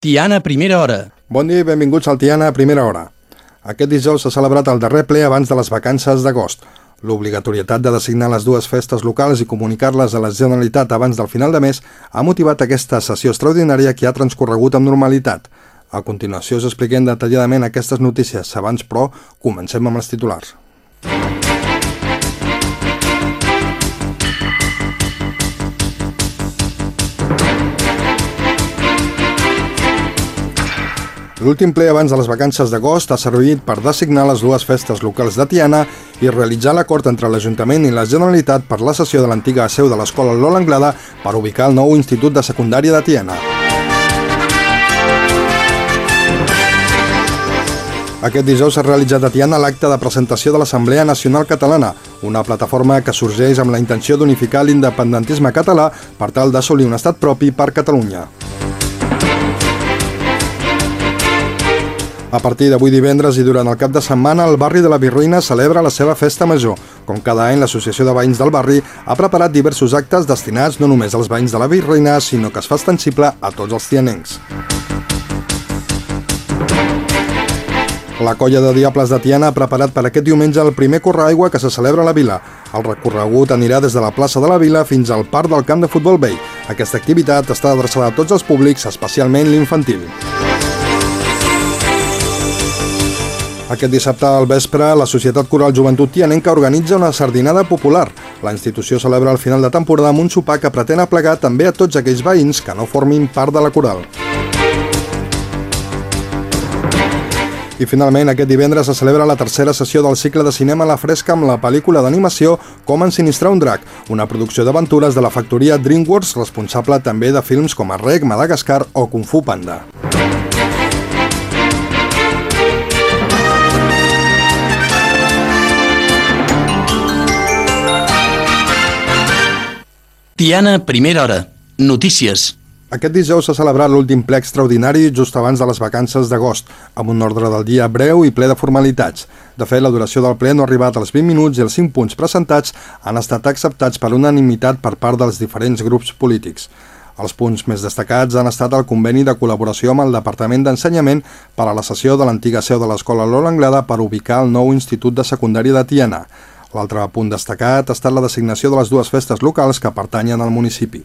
Tiana, primera hora. Bon dia i benvinguts al Tiana primera hora. Aquest dijous s'ha celebrat el darrer ple abans de les vacances d'agost. L'obligatorietat de designar les dues festes locals i comunicar-les a la Generalitat abans del final de mes ha motivat aquesta sessió extraordinària que ha transcorregut amb normalitat. A continuació us expliquem detalladament aquestes notícies. Abans, però, comencem amb els titulars. L'últim ple abans de les vacances d'agost ha servit per designar les dues festes locals de Tiana i realitzar l'acord entre l'Ajuntament i la Generalitat per la cessió de l'antiga seu de l'Escola Lola Anglada per ubicar el nou Institut de Secundària de Tiana. Aquest dijous s'ha realitzat a Tiana l'acte de presentació de l'Assemblea Nacional Catalana, una plataforma que sorgeix amb la intenció d'unificar l'independentisme català per tal d'assolir un estat propi per Catalunya. A partir d'avui divendres i durant el cap de setmana, el barri de la Virruïna celebra la seva festa major. Com cada any, l'Associació de Veïns del Barri ha preparat diversos actes destinats no només als veïns de la Virruïna, sinó que es fa extensible a tots els tianencs. La colla de Diables de Tiana ha preparat per aquest diumenge el primer correaigua que se celebra a la vila. El recorregut anirà des de la plaça de la vila fins al parc del camp de futbol vell. Aquesta activitat està adreçada a tots els públics, especialment l'infantil. Aquest dissabte al vespre, la Societat Coral Joventut Tianenca organitza una sardinada popular. La institució celebra el final de temporada amb un sopar que pretén aplegar també a tots aquells veïns que no formin part de la coral. I finalment, aquest divendres se celebra la tercera sessió del cicle de cinema la fresca amb la pel·lícula d'animació Com ensinistrar un drac, una producció d'aventures de la factoria DreamWorks responsable també de films com Rec, Madagascar o Kung Fu Panda. Tiana, primera hora. Notícies. Aquest dijous s'ha celebrat l'últim ple extraordinari just abans de les vacances d'agost, amb un ordre del dia breu i ple de formalitats. De fet, la duració del ple no ha arribat als 20 minuts i els 5 punts presentats han estat acceptats per unanimitat per part dels diferents grups polítics. Els punts més destacats han estat el conveni de col·laboració amb el Departament d'Ensenyament per a la sessió de l'antiga seu de l'Escola Lola Anglada per ubicar el nou Institut de Secundària de Tiana. L'altre punt destacat ha estat la designació de les dues festes locals que pertanyen al municipi.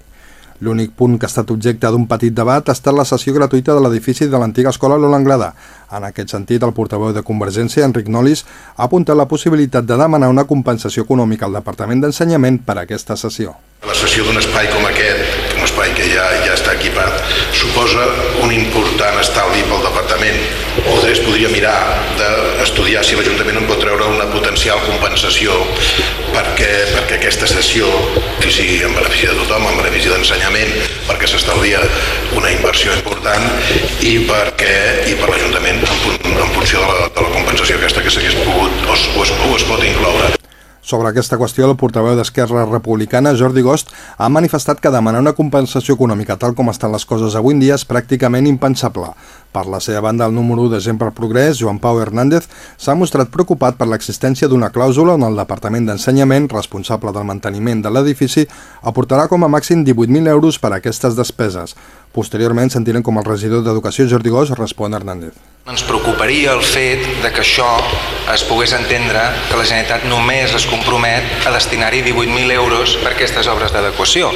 L'únic punt que ha estat objecte d'un petit debat ha estat la sessió gratuïta de l'edifici de l'antiga escola Lola Anglada. En aquest sentit, el portaveu de Convergència, Enric Nolis, ha apuntat la possibilitat de demanar una compensació econòmica al Departament d'Ensenyament per a aquesta sessió. La cessió d'un espai com aquest, un espai que ja, ja està equipat, suposa un important estalvi pel departament. Potser es podria mirar d'estudiar si l'Ajuntament en pot treure una potencial compensació perquè, perquè aquesta sessió que sigui en benefici de tothom, en benefici d'ensenyament, perquè s'estalvia una inversió important i perquè i per l'Ajuntament en, en funció de la, de la compensació aquesta que s'hagués pogut o, o, es, o es pot incloure. Sobre aquesta qüestió, el portaveu d'Esquerra Republicana, Jordi Gost, ha manifestat que demanar una compensació econòmica tal com estan les coses avui en dia és pràcticament impensable. Per la seva banda, el número 1 de Gent per Progrés, Joan Pau Hernández, s'ha mostrat preocupat per l'existència d'una clàusula on el Departament d'Ensenyament, responsable del manteniment de l'edifici, aportarà com a màxim 18.000 euros per a aquestes despeses. Posteriorment sentirem com el regidor d'Educació, Jordi Gost, respon a Hernández. Ens preocuparia el fet de que això es pogués entendre que la Generalitat només es compromet a destinar-hi 18.000 euros per aquestes obres d'adequació.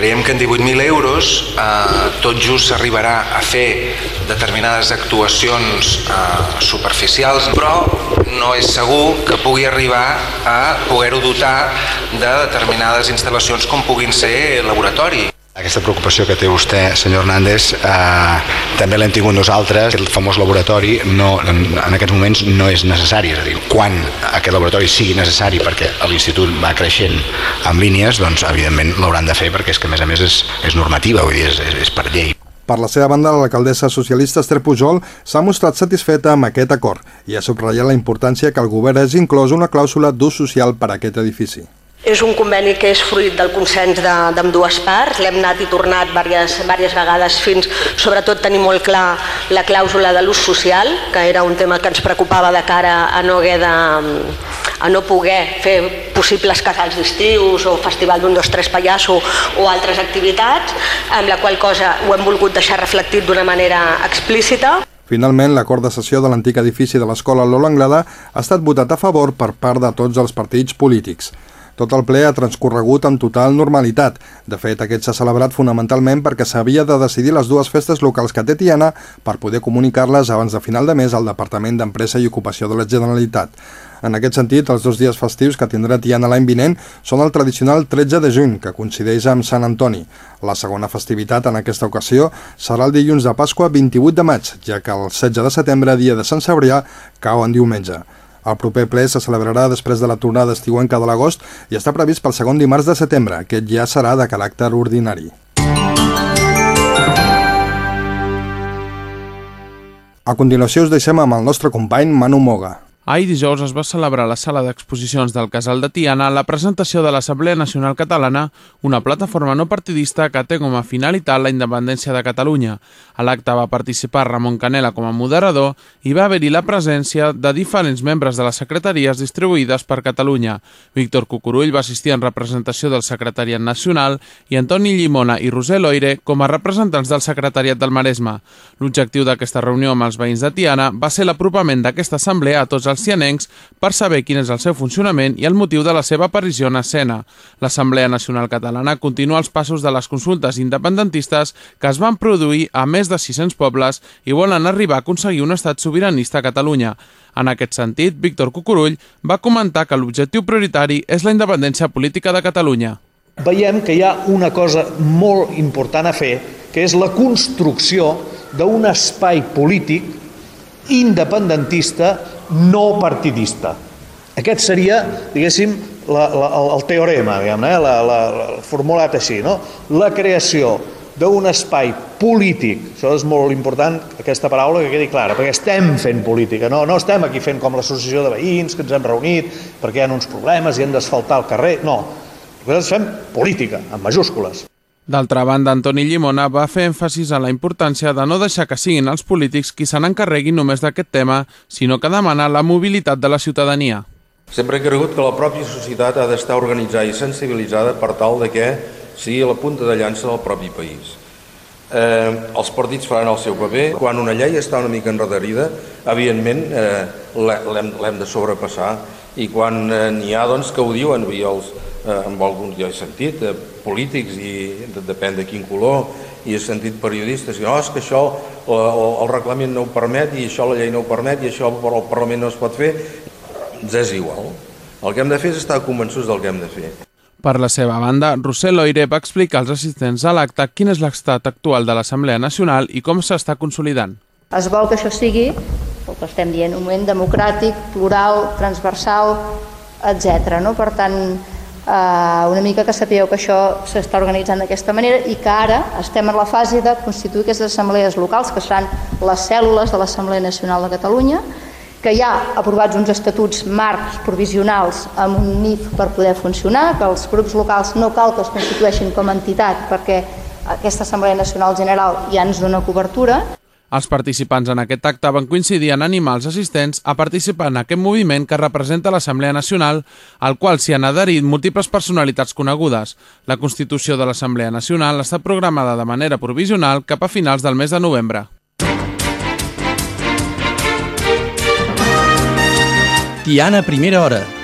Creiem que en 18.000 euros eh, tot just s'arribarà a fer determinades actuacions eh, superficials, però no és segur que pugui arribar a poder-ho dotar de determinades instal·lacions com puguin ser laboratori. Aquesta preocupació que té vostè, senyor Hernández, eh, també l'hem tingut nosaltres. El famós laboratori no, en, en aquests moments no és necessari. És a dir, quan aquest laboratori sigui necessari perquè l'institut va creixent amb línies, doncs evidentment l'hauran de fer perquè és que a més a més és, és normativa, vull dir, és, és, és per llei. Per la seva banda, l'alcaldessa socialista Esther Pujol s'ha mostrat satisfeta amb aquest acord i ha subratllat la importància que el govern hagi inclòs una clàusula d'ús social per a aquest edifici. És un conveni que és fruit del consens d'ambdues de, parts, l'hem anat i tornat diverses, diverses vegades fins, sobretot tenir molt clar la clàusula de l'ús social, que era un tema que ens preocupava de cara a no haver de, a no poder fer possibles casals d'estius o festival d'un, dos, tres pallasso o altres activitats, amb la qual cosa ho hem volgut deixar reflectit d'una manera explícita. Finalment, l'acord de sessió de l'antic edifici de l'escola Lola Anglada ha estat votat a favor per part de tots els partits polítics. Tot el ple ha transcorregut amb total normalitat. De fet, aquest s'ha celebrat fonamentalment perquè s'havia de decidir les dues festes locals que té Tiana per poder comunicar-les abans de final de mes al Departament d'Empresa i Ocupació de la Generalitat. En aquest sentit, els dos dies festius que tindrà Tiana l'any vinent són el tradicional 13 de juny, que coincideix amb Sant Antoni. La segona festivitat en aquesta ocasió serà el dilluns de Pasqua 28 de maig, ja que el 16 de setembre, dia de Sant Cebrià, cau en diumenge. El proper ple se celebrarà després de la tornada estiuenca de l'agost i està previst pel segon dimarts de setembre. Aquest ja serà de caràcter ordinari. A continuació us deixem amb el nostre company Manu Moga. Ahir dijous es va celebrar a la sala d'exposicions del Casal de Tiana la presentació de l'Assemblea Nacional Catalana, una plataforma no partidista que té com a finalitat la independència de Catalunya. A l'acte va participar Ramon Canela com a moderador i va haver-hi la presència de diferents membres de les secretaries distribuïdes per Catalunya. Víctor Cucurull va assistir en representació del Secretariat Nacional i Antoni Llimona i Roser Loire com a representants del Secretariat del Maresme. L'objectiu d'aquesta reunió amb els veïns de Tiana va ser l'apropament d'aquesta assemblea a tots els cianencs per saber quin és el seu funcionament i el motiu de la seva aparició en escena. L'Assemblea Nacional Catalana continua els passos de les consultes independentistes que es van produir a més de 600 pobles i volen arribar a aconseguir un estat sobiranista a Catalunya. En aquest sentit, Víctor Cucurull va comentar que l'objectiu prioritari és la independència política de Catalunya. Veiem que hi ha una cosa molt important a fer, que és la construcció d'un espai polític independentista no partidista. Aquest seria, diguéssim, la, la, el teorema, diguem eh? la, la, la, formulat així, no? la creació d'un espai polític, això és molt important, aquesta paraula que quedi clara, perquè estem fent política, no, no estem aquí fent com l'associació de veïns, que ens hem reunit perquè hi ha uns problemes i hem d'asfaltar el carrer, no, nosaltres fem política, amb majúscules. D'altra banda, Antoni Llimona va fer èmfasis a la importància de no deixar que siguin els polítics qui se n'encarreguin només d'aquest tema, sinó que demanar la mobilitat de la ciutadania. Sempre he cregut que la pròpia societat ha d'estar organitzada i sensibilitzada per tal de que sigui la punta de llança del propi país. Eh, els partits faran el seu paper. Quan una llei està una mica enredarida, evidentment eh, l'hem de sobrepassar i quan eh, n'hi ha doncs, que ho diuen, i els, eh, amb algun jo he sentit, eh, polítics i depèn de quin color, i he sentit periodistes que oh, és que això el reglament no ho permet i això la llei no ho permet i això per al Parlament no es pot fer, ens és igual. El que hem de fer és estar convençuts del que hem de fer. Per la seva banda, Rossell Loire va explicar als assistents a l'acte quin és l'estat actual de l'Assemblea Nacional i com s'està consolidant. Es vol que això sigui, el que estem dient, un moment democràtic, plural, transversal, etc. No? Per tant, eh, una mica que sapigueu que això s'està organitzant d'aquesta manera i que ara estem en la fase de constituir aquestes assemblees locals, que seran les cèl·lules de l'Assemblea Nacional de Catalunya, que hi ha aprovats uns estatuts marcs provisionals amb un NIF per poder funcionar, que els grups locals no cal que es constitueixin com a entitat perquè aquesta Assemblea Nacional General ja ens dona cobertura. Els participants en aquest acte van coincidir en animar els assistents a participar en aquest moviment que representa l'Assemblea Nacional, al qual s'hi han adherit múltiples personalitats conegudes. La Constitució de l'Assemblea Nacional està programada de manera provisional cap a finals del mes de novembre. Tiana, primera hora.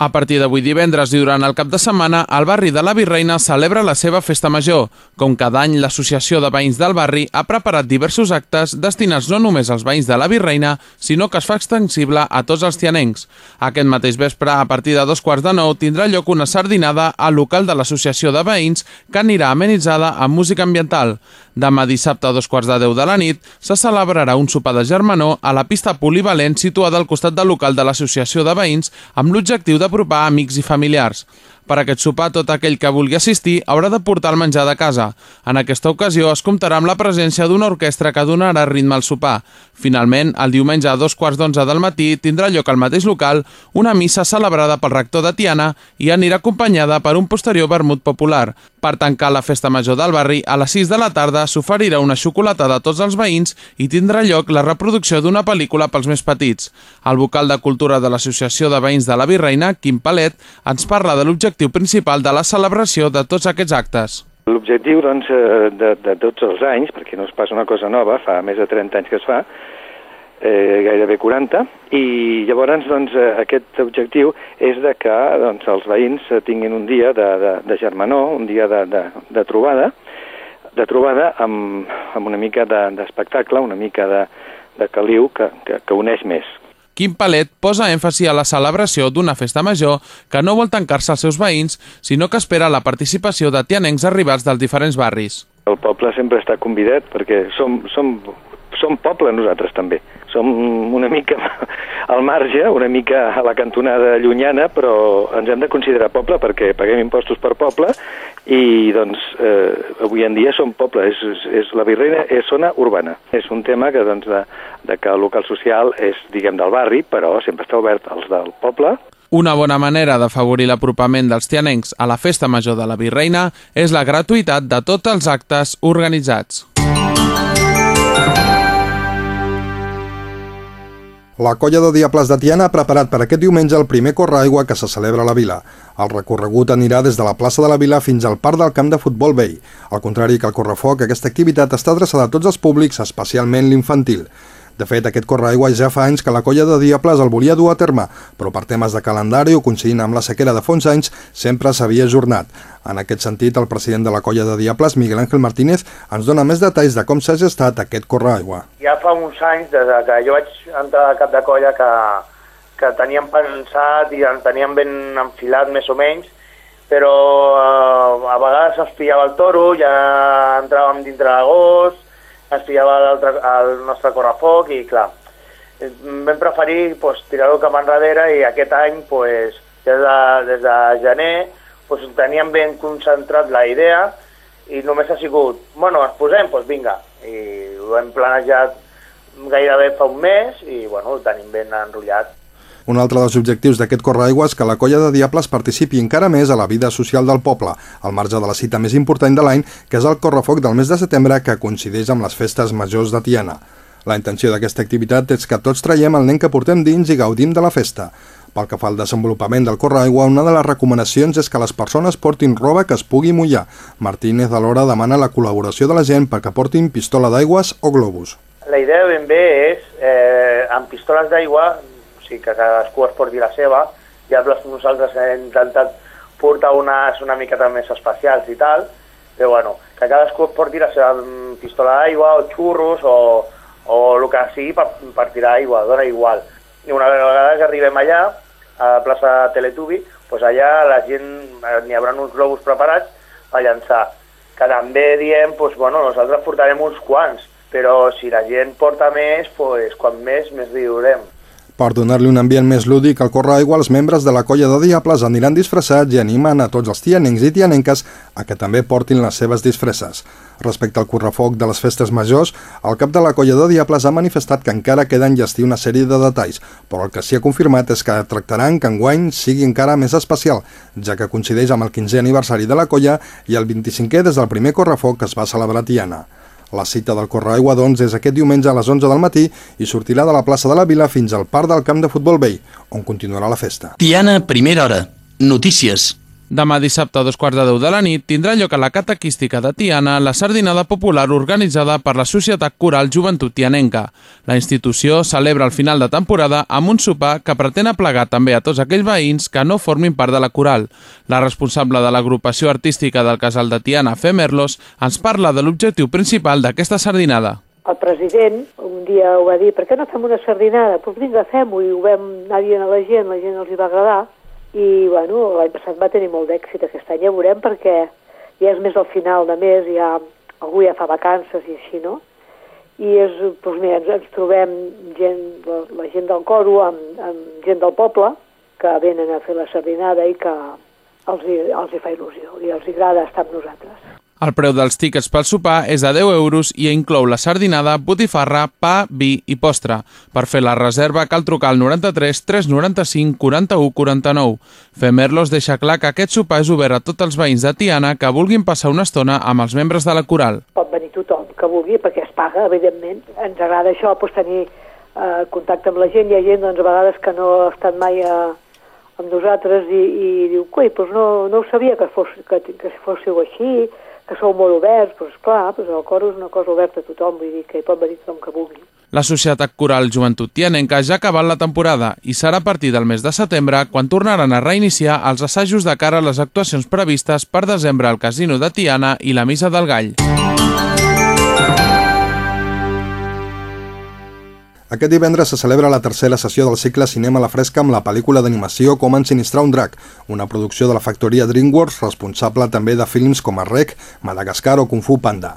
A partir d'avui divendres i durant el cap de setmana, el barri de la Virreina celebra la seva festa major. Com cada any, l'Associació de Veïns del Barri ha preparat diversos actes destinats no només als veïns de la Virreina, sinó que es fa extensible a tots els tianencs. Aquest mateix vespre, a partir de dos quarts de nou, tindrà lloc una sardinada al local de l'Associació de Veïns que anirà amenitzada amb música ambiental. Demà dissabte a dos quarts de deu de la nit se celebrarà un sopar de germanor a la pista polivalent situada al costat del local de l'Associació de Veïns amb l'objectiu d'apropar amics i familiars. Per aquest sopar, tot aquell que vulgui assistir haurà de portar el menjar de casa. En aquesta ocasió es comptarà amb la presència d'una orquestra que donarà ritme al sopar. Finalment, el diumenge a dos quarts d'onze del matí tindrà lloc al mateix local una missa celebrada pel rector de Tiana i anirà acompanyada per un posterior vermut popular. Per tancar la festa major del barri, a les 6 de la tarda s'oferirà una xocolatada a tots els veïns i tindrà lloc la reproducció d'una pel·lícula pels més petits. El vocal de Cultura de l'Associació de Veïns de la Virreina, Quim Palet, ens parla de l'objectiu principal de la celebració de tots aquests actes. L'objectiu doncs, eh, de, de tots els anys, perquè no es passa una cosa nova, fa més de 30 anys que es fa, eh, gairebé 40, i llavors doncs, eh, aquest objectiu és de que doncs, els veïns tinguin un dia de, de, de germanor, un dia de, de, de trobada, de trobada amb, amb una mica d'espectacle, de, una mica de, de caliu que, que, que uneix més. Quim Palet posa èmfasi a la celebració d'una festa major que no vol tancar-se als seus veïns, sinó que espera la participació de tianencs arribats dels diferents barris. El poble sempre està convidat perquè som, som som poble nosaltres també. Som una mica al marge, una mica a la cantonada llunyana, però ens hem de considerar poble perquè paguem impostos per poble i doncs eh, avui en dia som poble, és, és, és la Virreina és zona urbana. És un tema que doncs de, de que el local social és, diguem, del barri, però sempre està obert als del poble, una bona manera d'afavorir l'apropament dels tianencs a la Festa Major de la Virreina és la gratuïtat de tots els actes organitzats. La colla de Diables de Tiana ha preparat per aquest diumenge el primer correaigua que se celebra a la vila. El recorregut anirà des de la plaça de la vila fins al parc del camp de futbol vell. Al contrari que el correfoc, aquesta activitat està adreçada a tots els públics, especialment l'infantil. De fet, aquest correaigua ja fa anys que la colla de Diables el volia dur a terme, però per temes de calendari o coincidint amb la sequera de fons anys, sempre s'havia ajornat. En aquest sentit, el president de la colla de Diables, Miguel Ángel Martínez, ens dona més detalls de com s'ha gestat aquest correaigua. Ja fa uns anys, des que jo vaig entrar a cap de colla, que, que teníem pensat i en teníem ben enfilat més o menys, però eh, a vegades es pillava el toro, ja entràvem dintre d'agost, ens pillava el nostre correfoc i clar, vam preferir pues, tirar-ho cap enrere i aquest any pues, des, de, des de gener pues, teníem ben concentrat la idea i només ha sigut, bueno, ens posem, doncs vinga, i ho hem planejat gairebé fa un mes i bueno, ho tenim ben enrotllat. Un altre dels objectius d'aquest correaigua és que la colla de Diables participi encara més a la vida social del poble, al marge de la cita més important de l'any, que és el correfoc del mes de setembre que coincideix amb les festes majors de Tiana. La intenció d'aquesta activitat és que tots traiem el nen que portem dins i gaudim de la festa. Pel que fa al desenvolupament del correaigua, una de les recomanacions és que les persones portin roba que es pugui mullar. Martínez alhora demana la col·laboració de la gent perquè portin pistola d'aigües o globus. La idea ben bé és, eh, amb pistoles d'aigua, sigui que cadascú es porti la seva, ja nosaltres hem intentat portar unes una miqueta més especials i tal, però bueno, que cadascú es porti la seva pistola d'aigua o xurros o, o el que sigui per, per tirar aigua, dona igual. I una vegada que arribem allà, a la plaça Teletubi, doncs allà la gent, eh, n'hi haurà uns globus preparats a llançar. Que també diem, doncs, bueno, nosaltres portarem uns quants, però si la gent porta més, doncs, quan més, més riurem. Per donar-li un ambient més lúdic al correaigua, els membres de la colla de Diables aniran disfressats i animen a tots els tianencs i tianenques a que també portin les seves disfresses. Respecte al correfoc de les festes majors, el cap de la colla de Diables ha manifestat que encara queda enllestir una sèrie de detalls, però el que s'hi ha confirmat és que tractaran que enguany sigui encara més especial, ja que coincideix amb el 15è aniversari de la colla i el 25è des del primer correfoc que es va celebrar Tiana. La cita del Correaigua, doncs, és aquest diumenge a les 11 del matí i sortirà de la plaça de la Vila fins al parc del camp de futbol vell, on continuarà la festa. Tiana, primera hora. Notícies. Demà dissabte a dos quarts de deu de la nit tindrà lloc a la Catequística de Tiana la sardinada popular organitzada per la Societat Coral Joventut Tianenca. La institució celebra el final de temporada amb un sopar que pretén aplegar també a tots aquells veïns que no formin part de la coral. La responsable de l'agrupació artística del Casal de Tiana, Femerlos, ens parla de l'objectiu principal d'aquesta sardinada. El president un dia ho va dir, per què no fem una sardinada? Doncs pues vinga, fem-ho, i ho vam anar a la gent, la gent els hi va agradar, i bueno, l'any passat va tenir molt d'èxit, aquest any ja veurem perquè ja és més al final de mes, ja algú ja fa vacances i així, no? I és, doncs mira, ens, ens trobem gent, la, gent del coro amb, amb gent del poble que venen a fer la sardinada i que, els els hi fa il·lusió i els hi agrada estar amb nosaltres. El preu dels tíquets pel sopar és de 10 euros i inclou la sardinada, botifarra, pa, vi i postre. Per fer la reserva cal trucar al 93 395 41 49. Femerlos deixa clar que aquest sopar és obert a tots els veïns de Tiana que vulguin passar una estona amb els membres de la coral. Pot venir tothom que vulgui perquè es paga, evidentment. Ens agrada això, doncs, tenir eh, contacte amb la gent. Hi ha gent doncs, a vegades que no ha estat mai a, amb nosaltres i, i diu, coi, doncs no, no ho sabia que, fos, que, que fóssiu així, que sou molt oberts, doncs clar, doncs el cor és una cosa oberta a tothom, vull dir que hi pot venir tothom que vulgui. La Societat Coral Joventut Tianenca ja ha acabat la temporada i serà a partir del mes de setembre quan tornaran a reiniciar els assajos de cara a les actuacions previstes per desembre al Casino de Tiana i la Missa del Gall. Aquest divendres se celebra la tercera sessió del cicle Cinema a la Fresca amb la pel·lícula d'animació Com ensinistrar un drac, una producció de la factoria DreamWorks responsable també de films com Rec, Madagascar o Kung Fu Panda.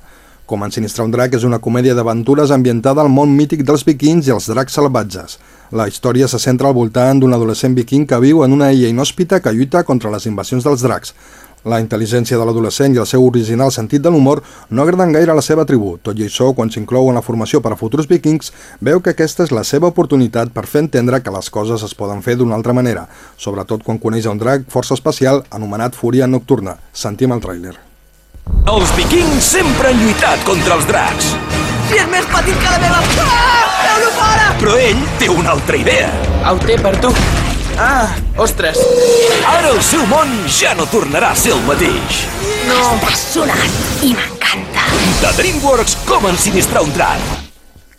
Com ensinistrar un drac és una comèdia d'aventures ambientada al món mític dels vikings i els dracs salvatges. La història se centra al voltant d'un adolescent viking que viu en una illa inhòspita que lluita contra les invasions dels dracs. La intel·ligència de l'adolescent i el seu original sentit de l'humor no agraden gaire a la seva tribu. Tot i això, quan s'inclou en la formació per a futurs vikings, veu que aquesta és la seva oportunitat per fer entendre que les coses es poden fer d'una altra manera, sobretot quan coneix un drac força especial anomenat Fúria Nocturna. Sentim el tràiler. Els vikings sempre han lluitat contra els dracs. Si és més petit que la meva... Ah! Feu-lo fora! Però ell té una altra idea. El té per tu. Ah, ostres. Ara el seu món ja no tornarà a ser el mateix. No. Estàs sonat i m'encanta. De DreamWorks, com ensinistrar un drac.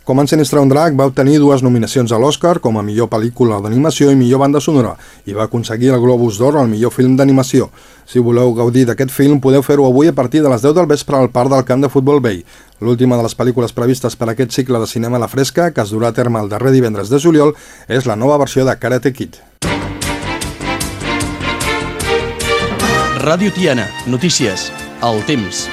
Com ensinistrar un drac va obtenir dues nominacions a l'Oscar com a millor pel·lícula d'animació i millor banda sonora i va aconseguir el Globus d'Or al millor film d'animació. Si voleu gaudir d'aquest film podeu fer-ho avui a partir de les 10 del vespre al Parc del Camp de Futbol Bay. L'última de les pel·lícules previstes per aquest cicle de cinema a la fresca, que es durà a terme el darrer divendres de juliol, és la nova versió de Karate Kid. Ràdio Tiana, notícies, el temps.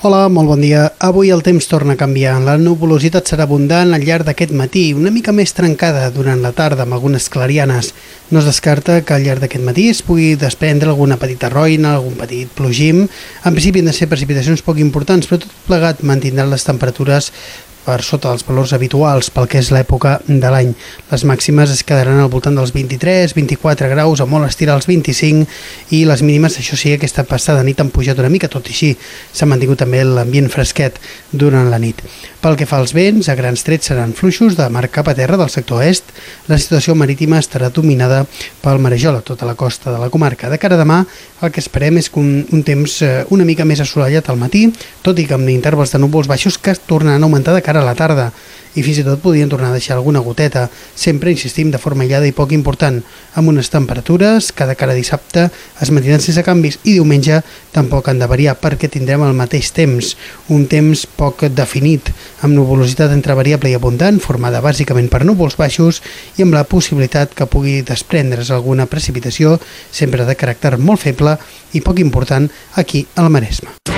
Hola, molt bon dia. Avui el temps torna a canviar. La nuvolositat serà abundant al llarg d'aquest matí, una mica més trencada durant la tarda amb algunes clarianes. No es descarta que al llarg d'aquest matí es pugui desprendre alguna petita roina, algun petit plogim. En principi han de ser precipitacions poc importants, però tot plegat mantindran les temperatures per sota dels valors habituals pel que és l'època de l'any. Les màximes es quedaran al voltant dels 23-24 graus, a molt estirar els 25, i les mínimes, això sí, aquesta passada nit han pujat una mica, tot i així s'ha mantingut també l'ambient fresquet durant la nit. Pel que fa als vents, a grans trets seran fluixos de mar cap a terra del sector est. La situació marítima estarà dominada pel marejol a tota la costa de la comarca. De cara a demà, el que esperem és que un, un temps eh, una mica més assolellat al matí, tot i que amb intervals de núvols baixos que tornaran a augmentar de cara a la tarda i fins i tot podien tornar a deixar alguna goteta, sempre, insistim, de forma aïllada i poc important, amb unes temperatures que de cara a dissabte es mantindran sense canvis i diumenge tampoc han de variar perquè tindrem el mateix temps, un temps poc definit, amb nuvolositat entre variable i abundant, formada bàsicament per núvols baixos i amb la possibilitat que pugui desprendre's alguna precipitació, sempre de caràcter molt feble i poc important aquí a la Maresma.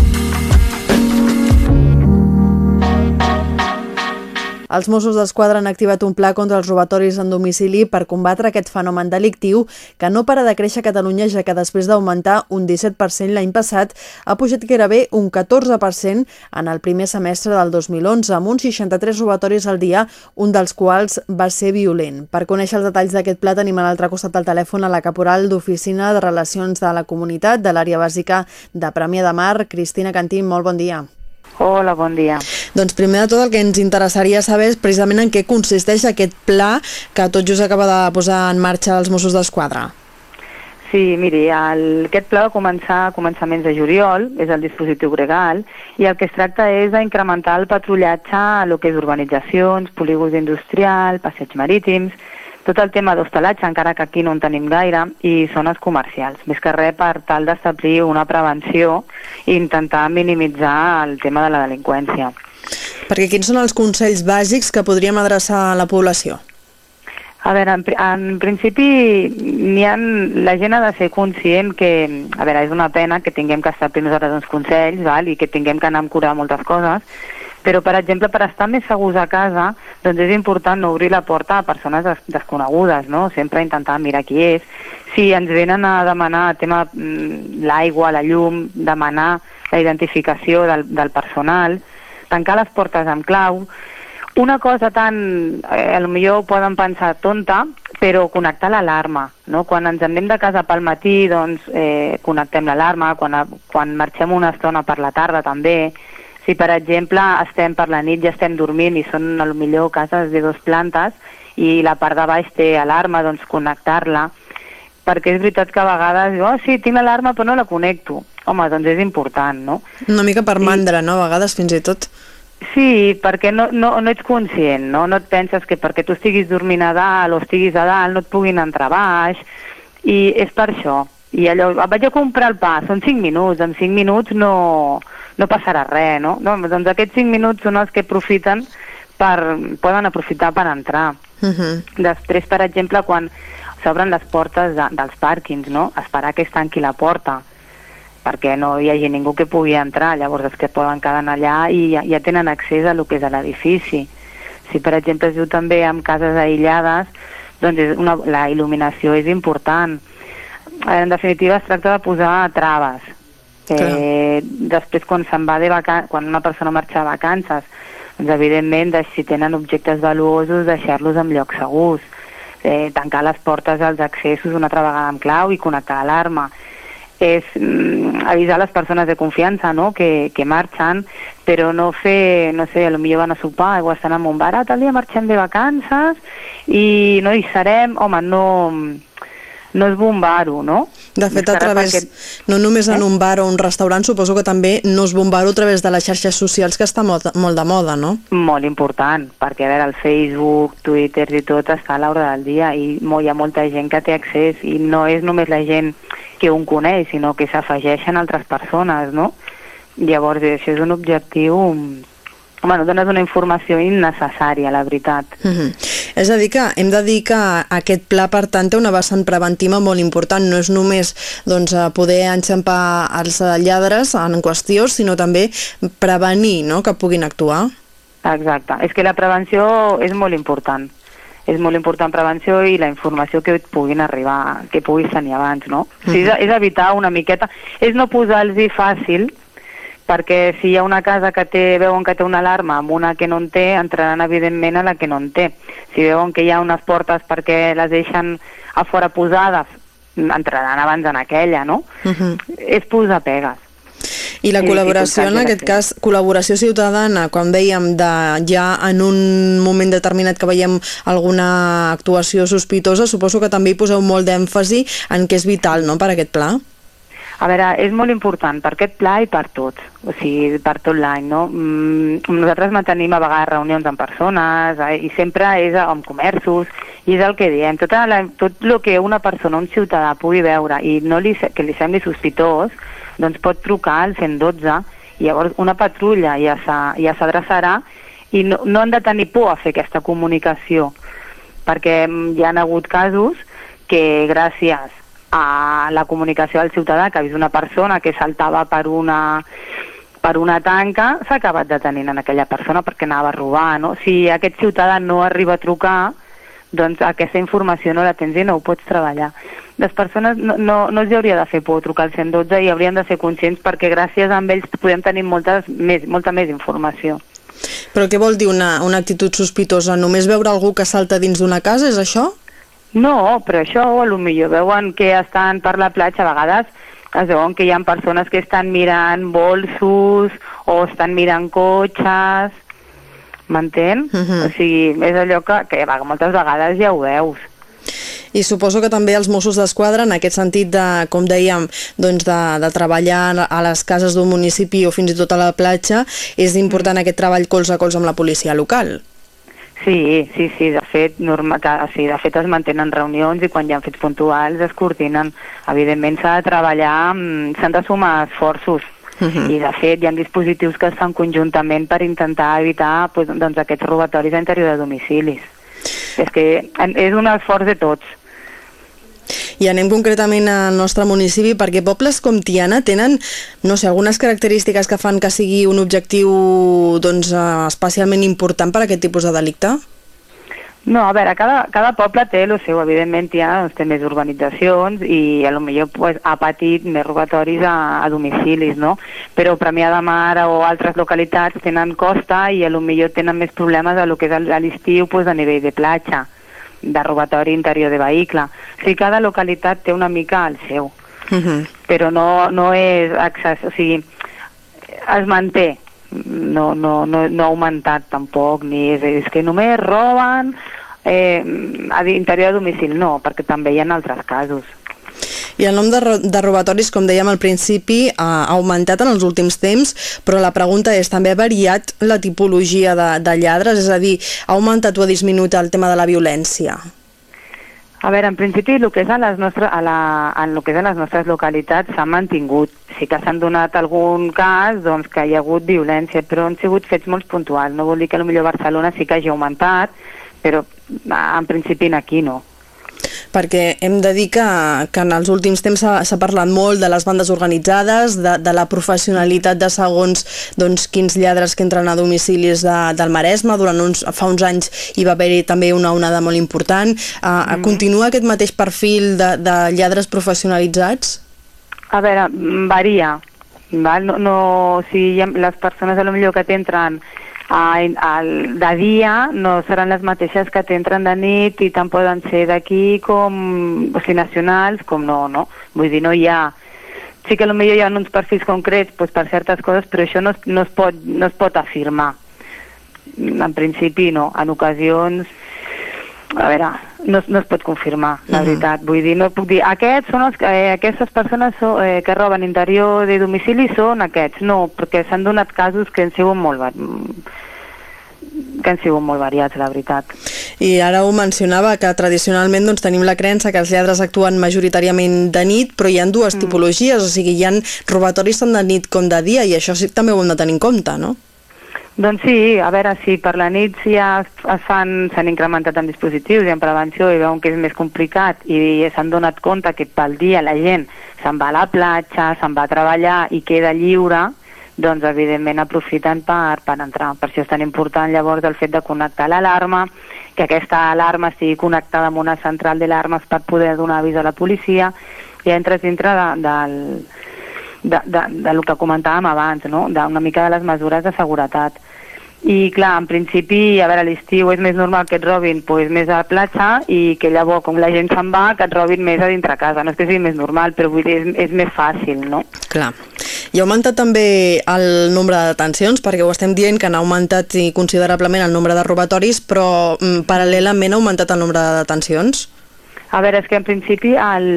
Els Mossos d'Esquadra han activat un pla contra els robatoris en domicili per combatre aquest fenomen delictiu que no para de créixer a Catalunya, ja que després d'augmentar un 17% l'any passat, ha pujat gairebé un 14% en el primer semestre del 2011, amb uns 63 robatoris al dia, un dels quals va ser violent. Per conèixer els detalls d'aquest pla tenim a l'altre costat del telèfon a la caporal d'Oficina de Relacions de la Comunitat de l'àrea bàsica de Premià de Mar, Cristina Cantín. Molt bon dia. Hola, bon dia. Doncs primer de tot el que ens interessaria saber és precisament en què consisteix aquest pla que tot just acaba de posar en marxa els Mossos d'Esquadra. Sí, miri, el, aquest pla va començar a començaments de juliol, és el dispositiu gregal, i el que es tracta és d'incrementar el patrullatge a lo que és urbanitzacions, polígons industrial, passeig marítims, tot el tema d'hostalatge, encara que aquí no en tenim gaire, i zones comercials. Més que res per tal d'establir una prevenció i intentar minimitzar el tema de la delinqüència. Perquè quins són els consells bàsics que podríem adreçar a la població? A veure, en, en principi ha, la gent ha de ser conscient que, a veure, és una pena que tinguem que estar fent nosaltres uns consells val? i que tinguem que anar amb cura moltes coses, però, per exemple, per estar més segurs a casa, doncs és important no obrir la porta a persones des desconegudes, no? Sempre intentar mirar qui és. Si ens venen a demanar tema mm, l'aigua, la llum, demanar la identificació del, del personal, tancar les portes amb clau, una cosa tan, eh, millor poden pensar tonta, però connectar l'alarma, no? Quan ens anem de casa pel matí, doncs eh, connectem l'alarma, quan, quan marxem una estona per la tarda també, si per exemple estem per la nit i estem dormint i són a lo millor cases de dos plantes i la part de baix té alarma, doncs connectar-la, perquè és veritat que a vegades diu, oh sí, tinc l'alarma però no la connecto. Home, doncs és important, no? Una mica per mandra, no? A vegades fins i tot. Sí, perquè no, no, no ets conscient, no? No et penses que perquè tu estiguis dormint a dalt o estiguis a dalt no et puguin entrar a baix, i és per això. I allò, vaig a comprar el pa, són 5 minuts, en 5 minuts no, no passarà res, no? no? Doncs aquests 5 minuts són els que aprofiten per, poden aprofitar per entrar. Uh -huh. Després, per exemple, quan s'obren les portes de, dels pàrquings, no? Esperar que es tanqui la porta perquè no hi hagi ningú que pugui entrar, llavors els que poden quedar allà i ja, ja tenen accés a lo que és l'edifici. Si per exemple es diu també amb cases aïllades, doncs és una, la il·luminació és important. En definitiva es tracta de posar traves. Eh, després quan se'n va de vacan quan una persona marxa de vacances, doncs evidentment si tenen objectes valuosos deixar-los en llocs segurs. Eh, tancar les portes als accessos una altra vegada amb clau i connectar l'alarma és mm, avisar les persones de confiança no? que, que marxen, però no fer, no sé, potser van a sopar o estan en un bar, ah, tal dia marxem de vacances i no hi serem, home, no, no és bombar-ho, no? De fet, a través, perquè... no només en eh? un bar o un restaurant, suposo que també no és bombar-ho a través de les xarxes socials, que està molt, molt de moda, no? Molt important, perquè a veure, el Facebook, Twitter i tot està a l'hora del dia i hi ha molta gent que té accés i no és només la gent que un coneix, sinó que s'afegeixen altres persones, no? Llavors, això és un objectiu bueno, dones una informació innecessària, la veritat. Mhm. -huh. És a dir que hem de dir que aquest pla, per tant, té una vessant preventiva molt important. No és només doncs, poder enxampar els lladres en qüestió, sinó també prevenir no?, que puguin actuar. Exacte. És que la prevenció és molt important és molt important prevenció i la informació que puguin arribar, que puguis tenir abans, no? Uh -huh. o sigui, és, és evitar una miqueta, és no posar-los fàcil, perquè si hi ha una casa que té, veuen que té una alarma amb una que no en té, entraran evidentment a la que no en té. Si veuen que hi ha unes portes perquè les deixen a fora posades, entraran abans en aquella, no? Uh -huh. És posar pegues. I la col·laboració, en aquest cas, col·laboració ciutadana, com dèiem, de ja en un moment determinat que veiem alguna actuació sospitosa, suposo que també hi poseu molt d'èmfasi en què és vital no, per aquest pla. A veure, és molt important per aquest pla i per tot, o sigui, per tot l'any, no? Mm, nosaltres mantenim a vegades reunions amb persones eh, i sempre és amb comerços i és el que diem, tota la, tot el que una persona, un ciutadà pugui veure i no li, que li sembli sospitós, doncs pot trucar al 112 i llavors una patrulla ja s'adreçarà i no, no han de tenir por a fer aquesta comunicació perquè hi han hagut casos que gràcies a la comunicació del ciutadà que ha vist una persona que saltava per una per una tanca s'ha acabat detenint en aquella persona perquè anava a robar, no? Si aquest ciutadà no arriba a trucar, doncs aquesta informació no la tens i no ho pots treballar. Les persones no, no, no els hauria de fer por trucar al 112 i haurien de ser conscients perquè gràcies a ells podem tenir moltes més, molta més informació. Però què vol dir una, una actitud sospitosa? Només veure algú que salta dins d'una casa, és això? No, però això a lo millor veuen que estan per la platja, a vegades es veuen que hi ha persones que estan mirant bolsos o estan mirant cotxes, m'entén? Uh -huh. O sigui, és allò que, que moltes vegades ja ho veus. I suposo que també els Mossos d'Esquadra, en aquest sentit de, com dèiem, doncs de, de treballar a les cases d'un municipi o fins i tot a la platja, és important aquest treball colze a colze amb la policia local. Sí, sí, sí, de fet, norma, sí, de fet es mantenen reunions i quan hi ha fets puntuals es coordinen. Evidentment s'ha de treballar, mm, s'han de sumar esforços Uh -huh. I de fet hi ha dispositius que es fan conjuntament per intentar evitar pues, doncs, aquests robatoris a interior de domicilis. És que és un esforç de tots. I anem concretament al nostre municipi perquè pobles com Tiana tenen, no sé, algunes característiques que fan que sigui un objectiu doncs, eh, especialment important per a aquest tipus de delicte? No, a veure, cada, cada poble té el seu, evidentment Tiana doncs, té més urbanitzacions i a lo millor pues, ha patit més robatoris a, a domicilis, no? Però Premià de Mar o altres localitats tenen costa i a lo millor tenen més problemes a lo que és a l'estiu pues, a nivell de platja de robatori interior de vehicle. O sigui, cada localitat té una mica el seu, Uh -huh. però no, no és accés, o sigui, es manté, no, no, no, no ha augmentat tampoc, ni és, és que només roben eh, a l'interior de domicili, no, perquè també hi ha altres casos. I el nom de, de robatoris, com dèiem al principi, ha augmentat en els últims temps, però la pregunta és, també ha variat la tipologia de, de lladres? És a dir, ha augmentat o ha disminuït el tema de la violència? A veure, en principi, el que és a les nostres, a la, en el que és a les nostres localitats s'ha mantingut. Sí que s'han donat algun cas doncs, que hi ha hagut violència, però han sigut fets molt puntuals. No vol dir que a Barcelona sí que hagi augmentat, però en principi aquí no perquè hem de dir que, que en els últims temps s'ha parlat molt de les bandes organitzades, de, de la professionalitat de segons doncs, quins lladres que entren a domicilis de, del Maresme, durant uns, fa uns anys hi va haver-hi també una onada molt important. Uh, mm. Continua aquest mateix perfil de, de lladres professionalitzats? A veure, varia. Val? No, no, o sigui, les persones a lo millor que t'entren el, el, de dia no seran les mateixes que t'entren de nit i tant poden ser d'aquí com, o sigui, nacionals, com no, no? Vull dir, no hi ha... Sí que potser hi ha uns perfils concrets doncs, per certes coses, però això no no es, pot, no es pot afirmar. En principi no, en ocasions a veure, no, no es pot confirmar, la uh -huh. veritat. Vull dir, no puc dir, aquests són els, eh, aquestes persones so, eh, que roben interior de domicili són aquests. No, perquè s'han donat casos que han sigut molt que han sigut molt variats, la veritat. I ara ho mencionava, que tradicionalment doncs, tenim la creença que els lladres actuen majoritàriament de nit, però hi ha dues mm. tipologies, o sigui, hi ha robatoris tant de nit com de dia, i això sí, també ho hem de tenir en compte, no? Doncs sí, a veure, si per la nit ja s'han incrementat en dispositius i en prevenció i veuen que és més complicat i s'han donat compte que pel dia la gent se'n va a la platja, se'n va a treballar i queda lliure, doncs evidentment aprofiten per, per entrar. Per això és tan important llavors el fet de connectar l'alarma, que aquesta alarma estigui connectada amb una central d'alarmes per poder donar avís a la policia i entres dintre de, del, de, de, de lo que comentàvem abans, no? d'una mica de les mesures de seguretat. I clar, en principi, a veure, a l'estiu és més normal que et robin pues, més a la platja i que llavors, com la gent se'n va, que et robin més a dintre casa. No és que sigui més normal, però vull dir, és, és més fàcil, no? Clar. I ha augmentat també el nombre de detencions, perquè ho estem dient que han augmentat considerablement el nombre de robatoris, però mm, paral·lelament ha augmentat el nombre de detencions? A veure, és que en principi el...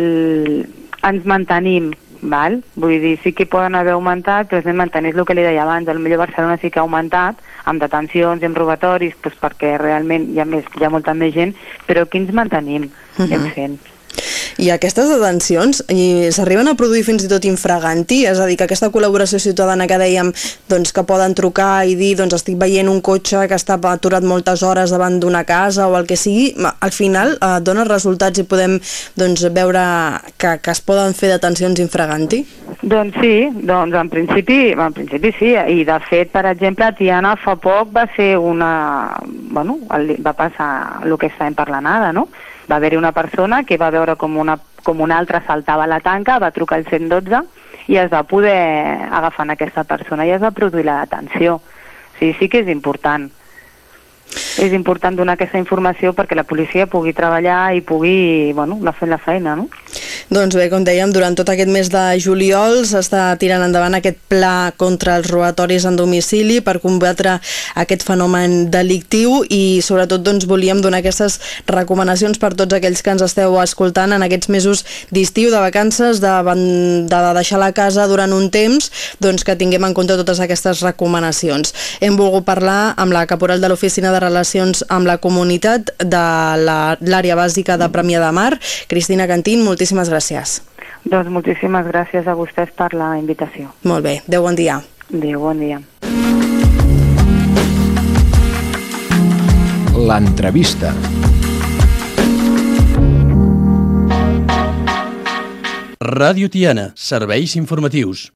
ens mantenim val? Vull dir, sí que poden haver augmentat, però anem mantenint el que li deia abans, el millor Barcelona sí que ha augmentat, amb detencions i amb robatoris, doncs perquè realment hi ha, més, hi ha molta més gent, però aquí ens mantenim, uh -huh. hem fent. I aquestes detencions s'arriben a produir fins i tot infraganti, és a dir, que aquesta col·laboració ciutadana que dèiem doncs, que poden trucar i dir doncs, estic veient un cotxe que està aturat moltes hores davant d'una casa o el que sigui, al final eh, dona resultats i podem doncs, veure que, que es poden fer detencions infraganti? Doncs sí, doncs en principi, en principi sí, i de fet, per exemple, Tiana fa poc va ser una... bueno, va passar el que estàvem parlant ara, no? Va haver-hi una persona que va veure com una, com una altra saltava la tanca, va trucar al 112 i es va poder agafar en aquesta persona i es va produir la detenció. Sí, sí que és important és important donar aquesta informació perquè la policia pugui treballar i pugui bueno, anar fent la feina, no? Doncs bé, com dèiem, durant tot aquest mes de juliol s'està tirant endavant aquest pla contra els robatoris en domicili per combatre aquest fenomen delictiu i sobretot doncs, volíem donar aquestes recomanacions per tots aquells que ens esteu escoltant en aquests mesos d'estiu, de vacances, de, de deixar la casa durant un temps, doncs que tinguem en compte totes aquestes recomanacions. Hem volgut parlar amb la caporal de l'Oficina de Relacions amb la Comunitat de l'àrea bàsica de Premià de Mar. Cristina Cantín, moltíssimes gràcies. Doncs moltíssimes gràcies a vostès per la invitació. Molt bé, Déu bon dia. Adéu, bon dia. L'entrevista. Ràdio Tiana, serveis informatius.